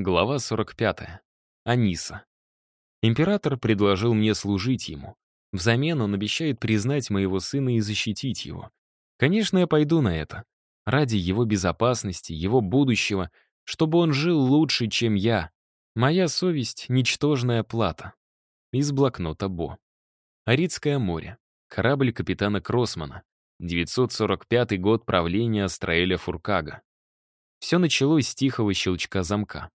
Глава 45. Аниса. Император предложил мне служить ему. Взамен он обещает признать моего сына и защитить его. Конечно, я пойду на это. Ради его безопасности, его будущего, чтобы он жил лучше, чем я. Моя совесть — ничтожная плата. Из блокнота Бо. Арицкое море. Корабль капитана Кроссмана. 945 год правления Астраэля Фуркага. Все началось с тихого щелчка замка.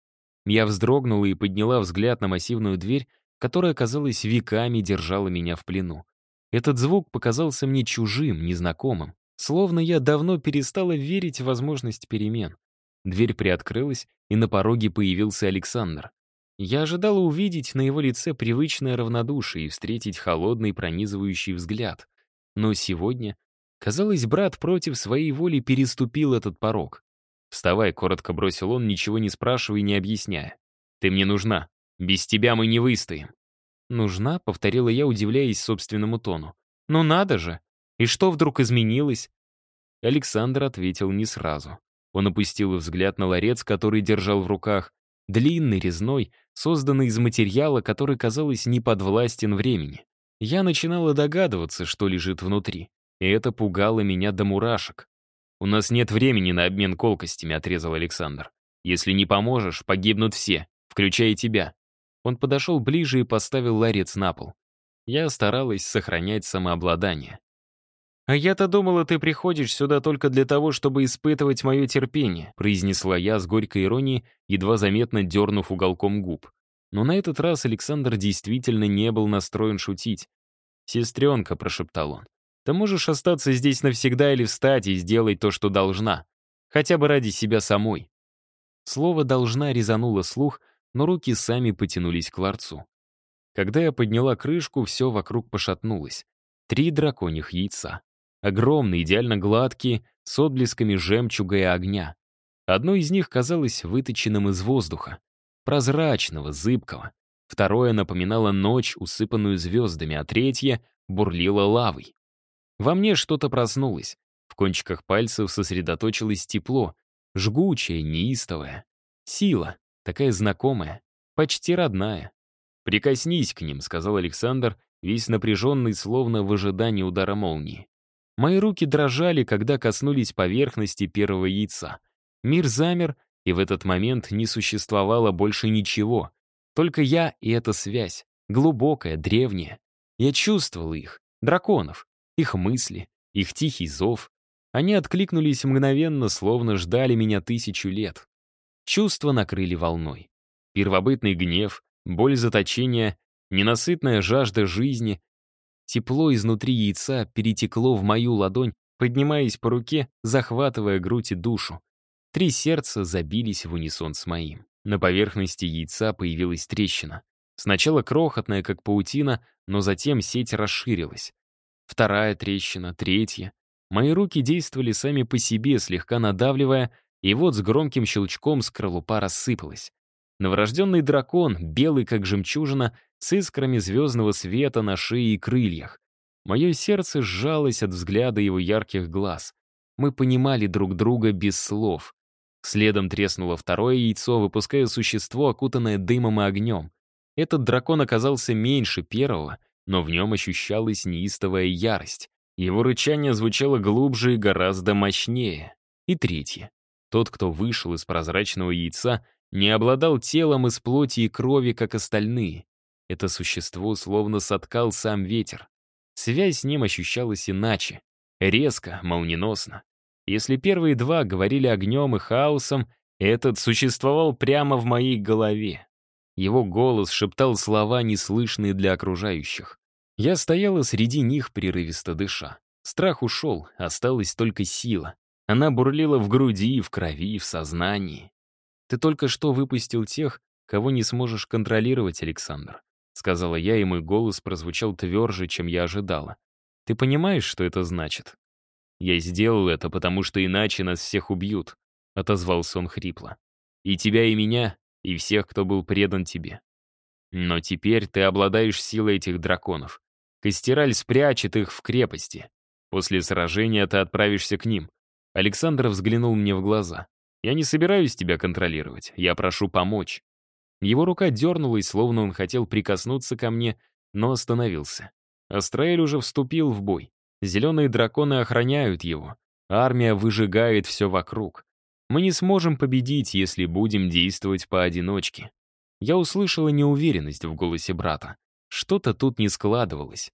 Я вздрогнула и подняла взгляд на массивную дверь, которая, казалось, веками держала меня в плену. Этот звук показался мне чужим, незнакомым, словно я давно перестала верить в возможность перемен. Дверь приоткрылась, и на пороге появился Александр. Я ожидала увидеть на его лице привычное равнодушие и встретить холодный пронизывающий взгляд. Но сегодня, казалось, брат против своей воли переступил этот порог. «Вставай», — коротко бросил он, ничего не спрашивая и не объясняя. «Ты мне нужна. Без тебя мы не выстоим». «Нужна», — повторила я, удивляясь собственному тону. «Ну надо же! И что вдруг изменилось?» Александр ответил не сразу. Он опустил взгляд на ларец, который держал в руках, длинный, резной, созданный из материала, который, казалось, не подвластен времени. Я начинала догадываться, что лежит внутри, и это пугало меня до мурашек. «У нас нет времени на обмен колкостями», — отрезал Александр. «Если не поможешь, погибнут все, включая тебя». Он подошел ближе и поставил ларец на пол. Я старалась сохранять самообладание. «А я-то думала, ты приходишь сюда только для того, чтобы испытывать мое терпение», произнесла я с горькой иронией, едва заметно дернув уголком губ. Но на этот раз Александр действительно не был настроен шутить. «Сестренка», — прошептал он, ты можешь остаться здесь навсегда или встать и сделать то, что должна. Хотя бы ради себя самой». Слово «должна» резануло слух, но руки сами потянулись к ларцу. Когда я подняла крышку, все вокруг пошатнулось. Три драконьих яйца. Огромные, идеально гладкие, с отблесками жемчуга и огня. Одно из них казалось выточенным из воздуха. Прозрачного, зыбкого. Второе напоминало ночь, усыпанную звездами, а третье бурлило лавой. Во мне что-то проснулось. В кончиках пальцев сосредоточилось тепло, жгучее, неистовое. Сила, такая знакомая, почти родная. «Прикоснись к ним», — сказал Александр, весь напряженный, словно в ожидании удара молнии. Мои руки дрожали, когда коснулись поверхности первого яйца. Мир замер, и в этот момент не существовало больше ничего. Только я и эта связь, глубокая, древняя. Я чувствовал их, драконов, их мысли, их тихий зов. Они откликнулись мгновенно, словно ждали меня тысячу лет. Чувства накрыли волной. Первобытный гнев, боль заточения, ненасытная жажда жизни. Тепло изнутри яйца перетекло в мою ладонь, поднимаясь по руке, захватывая грудь и душу. Три сердца забились в унисон с моим. На поверхности яйца появилась трещина. Сначала крохотная, как паутина, но затем сеть расширилась. Вторая трещина, третья. Мои руки действовали сами по себе, слегка надавливая, и вот с громким щелчком скорлупа рассыпалась. Новорожденный дракон, белый как жемчужина, с искрами звездного света на шее и крыльях. Мое сердце сжалось от взгляда его ярких глаз. Мы понимали друг друга без слов. Следом треснуло второе яйцо, выпуская существо, окутанное дымом и огнем. Этот дракон оказался меньше первого, но в нем ощущалась неистовая ярость. Его рычание звучало глубже и гораздо мощнее. И третье. Тот, кто вышел из прозрачного яйца, не обладал телом из плоти и крови, как остальные. Это существо словно соткал сам ветер. Связь с ним ощущалась иначе. Резко, молниеносно. Если первые два говорили огнем и хаосом, этот существовал прямо в моей голове. Его голос шептал слова, неслышные для окружающих. Я стояла среди них, прерывисто дыша. Страх ушел, осталась только сила. Она бурлила в груди, в крови, в сознании. «Ты только что выпустил тех, кого не сможешь контролировать, Александр», сказала я, и мой голос прозвучал тверже, чем я ожидала. «Ты понимаешь, что это значит?» «Я сделал это, потому что иначе нас всех убьют», — отозвался он хрипло. «И тебя, и меня, и всех, кто был предан тебе. Но теперь ты обладаешь силой этих драконов. Костераль спрячет их в крепости. После сражения ты отправишься к ним. Александр взглянул мне в глаза. Я не собираюсь тебя контролировать, я прошу помочь. Его рука дернулась, словно он хотел прикоснуться ко мне, но остановился. Астраэль уже вступил в бой. Зеленые драконы охраняют его. Армия выжигает все вокруг. Мы не сможем победить, если будем действовать поодиночке. Я услышала неуверенность в голосе брата. Что-то тут не складывалось.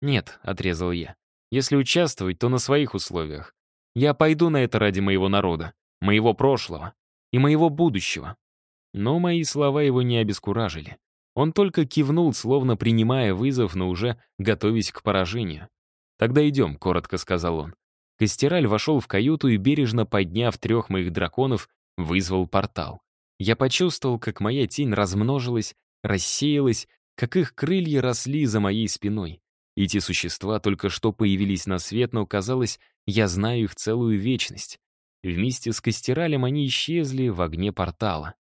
«Нет», — отрезал я. «Если участвовать, то на своих условиях. Я пойду на это ради моего народа, моего прошлого и моего будущего». Но мои слова его не обескуражили. Он только кивнул, словно принимая вызов, но уже готовясь к поражению. «Тогда идем», — коротко сказал он. Костераль вошел в каюту и, бережно подняв трех моих драконов, вызвал портал. Я почувствовал, как моя тень размножилась, рассеялась, как их крылья росли за моей спиной. Эти существа только что появились на свет, но, казалось, я знаю их целую вечность. Вместе с Костералем они исчезли в огне портала.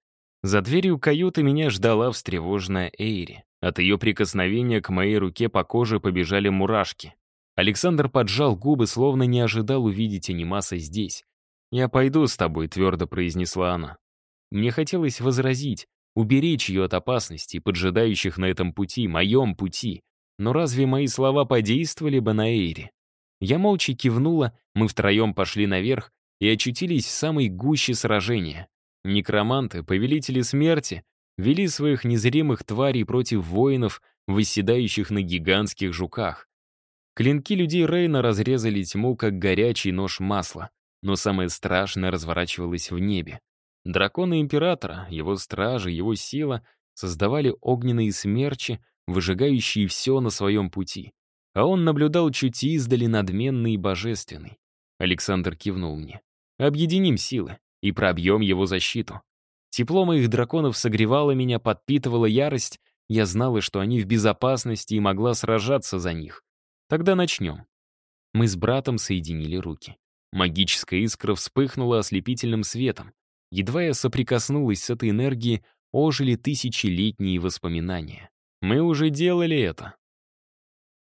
За дверью каюты меня ждала встревоженная Эйри. От ее прикосновения к моей руке по коже побежали мурашки. Александр поджал губы, словно не ожидал увидеть анимаса здесь. «Я пойду с тобой», — твердо произнесла она. Мне хотелось возразить, уберечь ее от опасностей, поджидающих на этом пути, моем пути. Но разве мои слова подействовали бы на Эйре? Я молча кивнула, мы втроем пошли наверх и очутились в самой гуще сражения. Некроманты, повелители смерти, вели своих незримых тварей против воинов, восседающих на гигантских жуках. Клинки людей Рейна разрезали тьму, как горячий нож масла. Но самое страшное разворачивалось в небе. Драконы Императора, его стражи, его сила создавали огненные смерчи, выжигающие все на своем пути. А он наблюдал чуть издали надменный и божественный. Александр кивнул мне. «Объединим силы и пробьем его защиту». Тепло моих драконов согревало меня, подпитывала ярость. Я знала, что они в безопасности и могла сражаться за них. Тогда начнем. Мы с братом соединили руки. Магическая искра вспыхнула ослепительным светом. Едва я соприкоснулась с этой энергией, ожили тысячелетние воспоминания. Мы уже делали это.